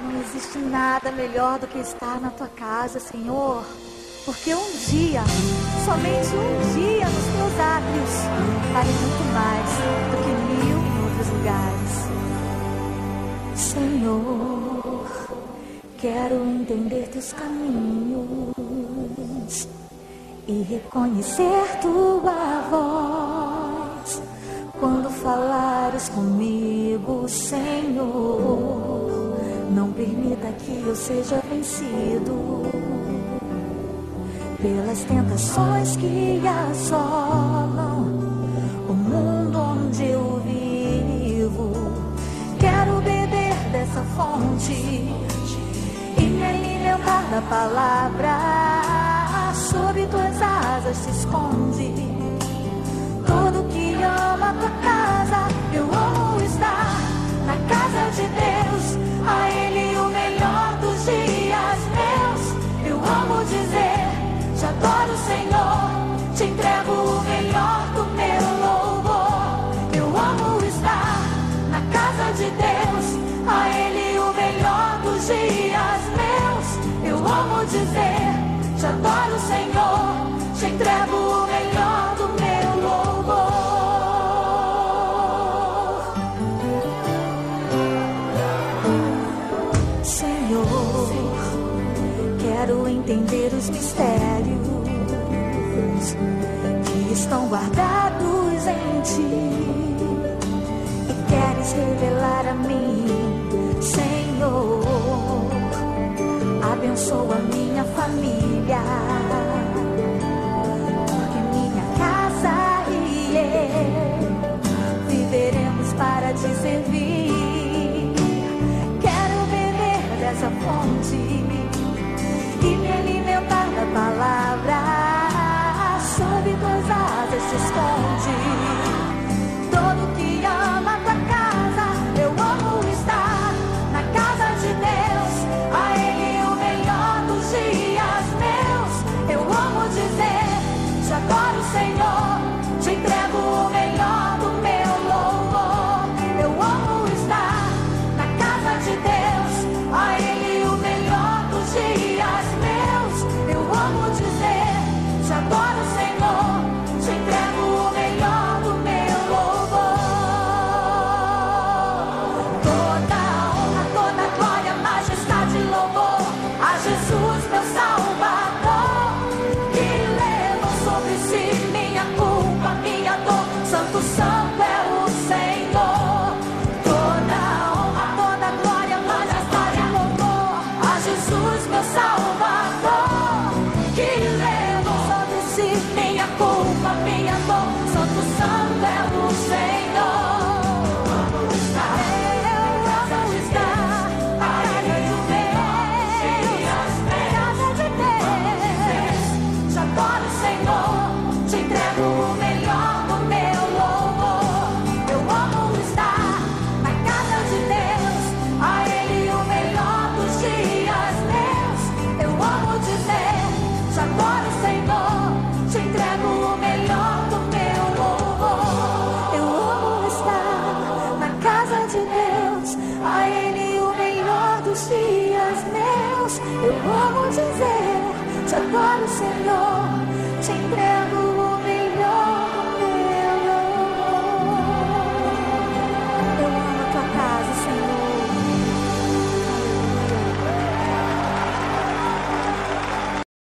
Não existe nada melhor do que estar na tua casa, Senhor. Porque um dia, somente um dia nos teus átrios, vale muito mais do que mil em outros lugares. Senhor, quero entender teus caminhos e reconhecer tua voz quando falares comigo, Senhor. Não permita que eu seja vencido pelas tentações que assolam o mundo onde eu vivo. Quero beber dessa fonte e me alimentar da palavra. Sob tuas asas se esconde amo dizer: Te adoro, Senhor. Te entrego o melhor do meu louvor. Senhor, quero entender os mistérios que estão guardados em ti e queres revelar a mim, Senhor. Abençoa minha família, porque minha casa e eu viveremos para te servir. Amo dizer: Te adoro, Senhor. Meus. Eu amo